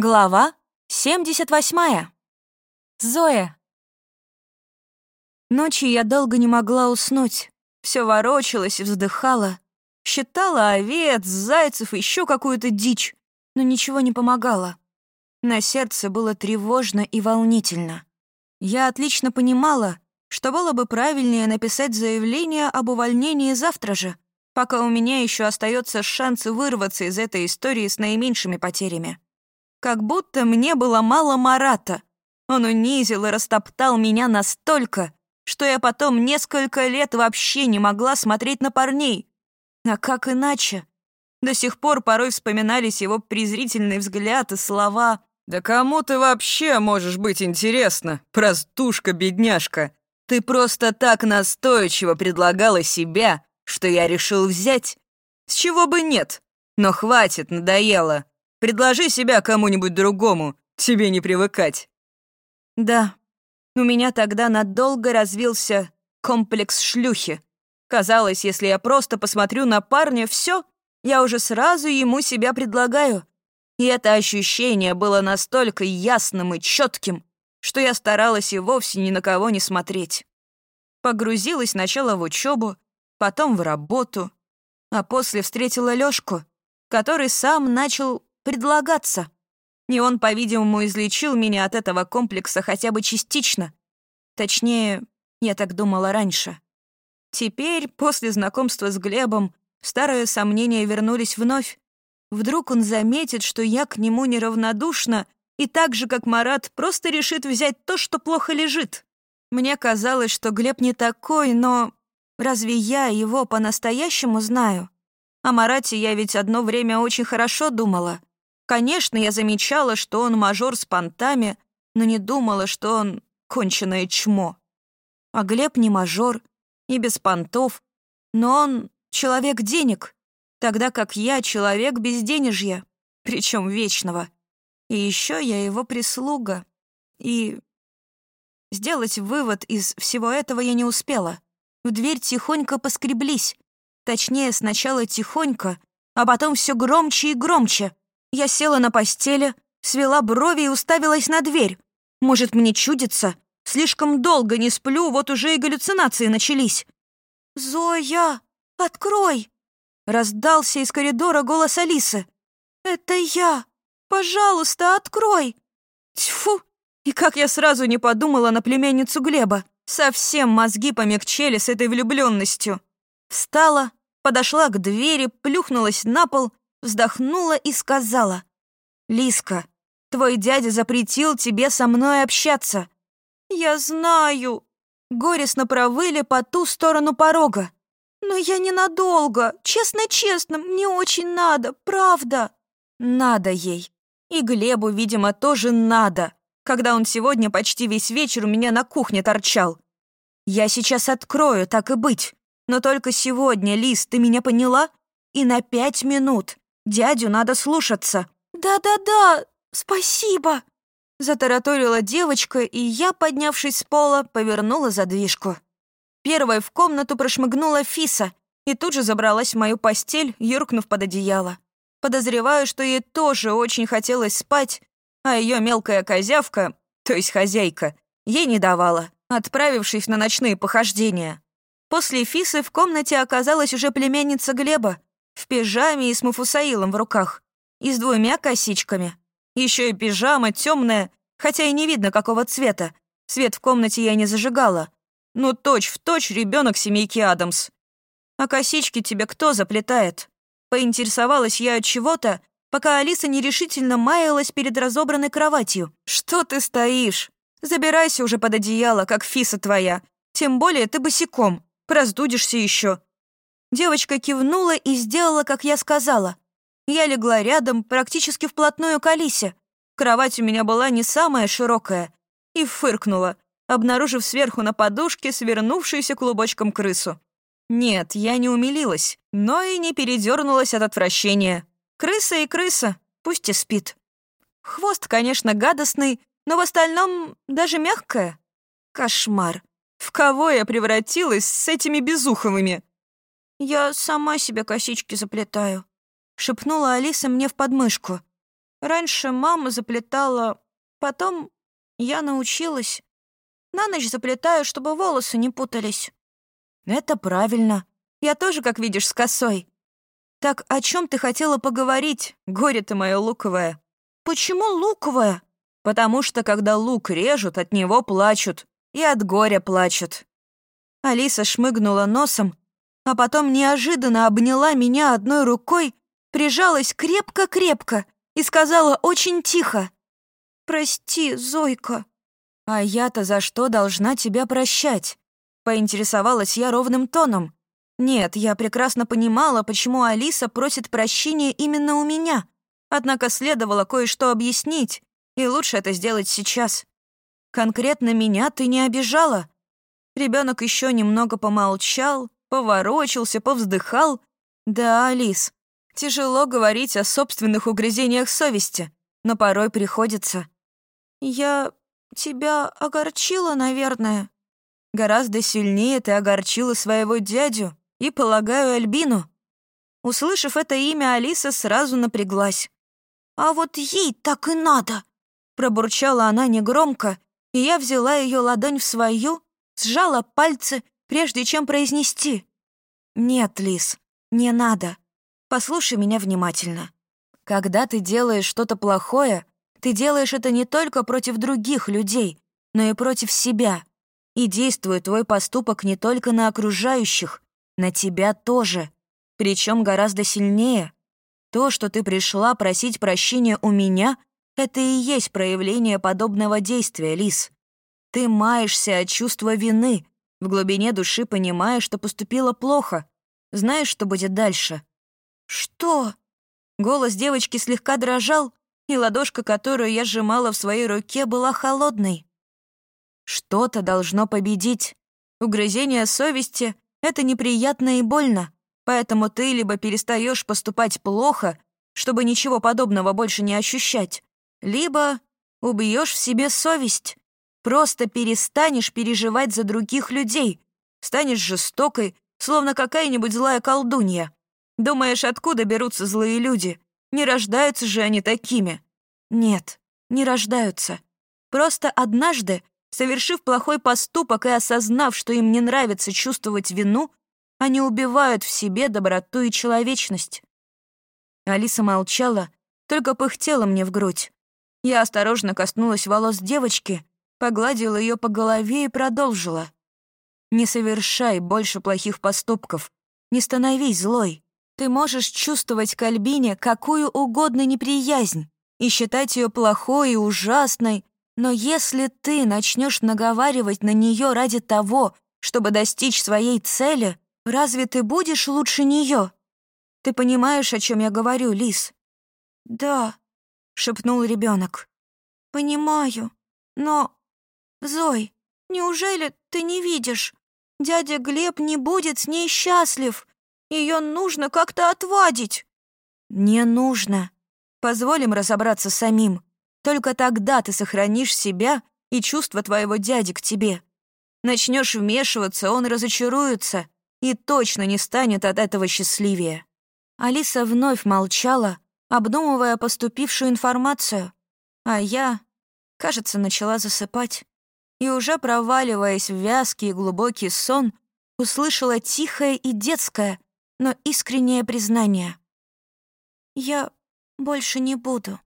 Глава 78. Зоя. Ночью я долго не могла уснуть. Все ворочалась и вздыхала. Считала овец, зайцев еще какую-то дичь, но ничего не помогало. На сердце было тревожно и волнительно. Я отлично понимала, что было бы правильнее написать заявление об увольнении завтра же, пока у меня еще остается шанс вырваться из этой истории с наименьшими потерями. Как будто мне было мало Марата. Он унизил и растоптал меня настолько, что я потом несколько лет вообще не могла смотреть на парней. А как иначе? До сих пор порой вспоминались его презрительный взгляд и слова «Да кому ты вообще можешь быть интересна, простушка-бедняжка? Ты просто так настойчиво предлагала себя, что я решил взять. С чего бы нет? Но хватит, надоело. Предложи себя кому-нибудь другому, тебе не привыкать». Да, у меня тогда надолго развился комплекс шлюхи. Казалось, если я просто посмотрю на парня, все, я уже сразу ему себя предлагаю. И это ощущение было настолько ясным и четким, что я старалась и вовсе ни на кого не смотреть. Погрузилась сначала в учебу, потом в работу, а после встретила Лёшку, который сам начал предлагаться. И он, по-видимому, излечил меня от этого комплекса хотя бы частично. Точнее, я так думала раньше. Теперь, после знакомства с Глебом, старые сомнения вернулись вновь. Вдруг он заметит, что я к нему неравнодушна, и так же, как Марат, просто решит взять то, что плохо лежит. Мне казалось, что Глеб не такой, но разве я его по-настоящему знаю? О Марате я ведь одно время очень хорошо думала. Конечно, я замечала, что он мажор с понтами, но не думала, что он конченое чмо. А Глеб не мажор и без понтов, но он человек денег, тогда как я человек безденежья, причем вечного. И еще я его прислуга. И сделать вывод из всего этого я не успела. В дверь тихонько поскреблись. Точнее, сначала тихонько, а потом все громче и громче. Я села на постели, свела брови и уставилась на дверь. Может, мне чудится? Слишком долго не сплю, вот уже и галлюцинации начались. «Зоя, открой!» Раздался из коридора голос Алисы. «Это я! Пожалуйста, открой!» Тьфу! И как я сразу не подумала на племянницу Глеба. Совсем мозги помягчели с этой влюбленностью. Встала, подошла к двери, плюхнулась на пол вздохнула и сказала. «Лиска, твой дядя запретил тебе со мной общаться». «Я знаю», — горестно провыли по ту сторону порога. «Но я ненадолго. Честно-честно, мне очень надо, правда». «Надо ей. И Глебу, видимо, тоже надо, когда он сегодня почти весь вечер у меня на кухне торчал. Я сейчас открою, так и быть. Но только сегодня, Лис, ты меня поняла? И на пять минут. Дядю надо слушаться». «Да-да-да, спасибо!» Затараторила девочка, и я, поднявшись с пола, повернула задвижку. Первой в комнату прошмыгнула Фиса и тут же забралась в мою постель, юркнув под одеяло. Подозреваю, что ей тоже очень хотелось спать, а ее мелкая козявка, то есть хозяйка, ей не давала, отправившись на ночные похождения. После Фисы в комнате оказалась уже племянница Глеба, в пижаме и с Муфусаилом в руках, и с двумя косичками. Еще и пижама темная, хотя и не видно какого цвета. Свет в комнате я не зажигала. Ну, точь в точь ребенок семейки Адамс. А косички тебе кто заплетает? Поинтересовалась я от чего-то, пока Алиса нерешительно маялась перед разобранной кроватью. «Что ты стоишь? Забирайся уже под одеяло, как фиса твоя. Тем более ты босиком. Раздудишься еще. Девочка кивнула и сделала, как я сказала. Я легла рядом, практически вплотную к Алисе. Кровать у меня была не самая широкая. И фыркнула, обнаружив сверху на подушке свернувшуюся клубочком крысу. Нет, я не умилилась, но и не передернулась от отвращения. Крыса и крыса, пусть и спит. Хвост, конечно, гадостный, но в остальном даже мягкая. Кошмар. В кого я превратилась с этими безуховыми? «Я сама себе косички заплетаю», — шепнула Алиса мне в подмышку. Раньше мама заплетала, потом я научилась. На ночь заплетаю, чтобы волосы не путались. Это правильно. Я тоже, как видишь, с косой. Так о чем ты хотела поговорить, горе ты мое луковое? Почему луковое? Потому что, когда лук режут, от него плачут. И от горя плачут. Алиса шмыгнула носом, а потом неожиданно обняла меня одной рукой, прижалась крепко-крепко и сказала очень тихо. «Прости, Зойка». «А я-то за что должна тебя прощать?» Поинтересовалась я ровным тоном. Нет, я прекрасно понимала, почему Алиса просит прощения именно у меня. Однако следовало кое-что объяснить, и лучше это сделать сейчас. Конкретно меня ты не обижала. Ребенок еще немного помолчал, поворочился, повздыхал. Да, Алис, тяжело говорить о собственных угрызениях совести, но порой приходится. Я тебя огорчила, наверное. Гораздо сильнее ты огорчила своего дядю и, полагаю, Альбину. Услышав это имя, Алиса сразу напряглась. «А вот ей так и надо!» Пробурчала она негромко, и я взяла ее ладонь в свою, сжала пальцы, прежде чем произнести. «Нет, Лис, не надо. Послушай меня внимательно. Когда ты делаешь что-то плохое, ты делаешь это не только против других людей, но и против себя. И действует твой поступок не только на окружающих, на тебя тоже. Причем гораздо сильнее. То, что ты пришла просить прощения у меня, это и есть проявление подобного действия, Лис. Ты маешься от чувства вины, в глубине души понимаешь, что поступила плохо. Знаешь, что будет дальше? «Что?» Голос девочки слегка дрожал, и ладошка, которую я сжимала в своей руке, была холодной. Что-то должно победить. Угрызение совести — это неприятно и больно, поэтому ты либо перестаешь поступать плохо, чтобы ничего подобного больше не ощущать, либо убьешь в себе совесть, просто перестанешь переживать за других людей, станешь жестокой, словно какая-нибудь злая колдунья. Думаешь, откуда берутся злые люди? Не рождаются же они такими. Нет, не рождаются. Просто однажды Совершив плохой поступок и осознав, что им не нравится чувствовать вину, они убивают в себе доброту и человечность. Алиса молчала, только пыхтела мне в грудь. Я осторожно коснулась волос девочки, погладила ее по голове и продолжила. «Не совершай больше плохих поступков. Не становись злой. Ты можешь чувствовать к Альбине какую угодно неприязнь и считать ее плохой и ужасной, но если ты начнешь наговаривать на нее ради того, чтобы достичь своей цели, разве ты будешь лучше нее? Ты понимаешь, о чем я говорю, Лис? Да, шепнул ребенок. Понимаю, но... Зой, неужели ты не видишь? Дядя Глеб не будет с ней счастлив. Ее нужно как-то отвадить. Не нужно. Позволим разобраться самим. Только тогда ты сохранишь себя и чувство твоего дяди к тебе. Начнешь вмешиваться, он разочаруется и точно не станет от этого счастливее». Алиса вновь молчала, обдумывая поступившую информацию, а я, кажется, начала засыпать. И уже проваливаясь в вязкий и глубокий сон, услышала тихое и детское, но искреннее признание. «Я больше не буду».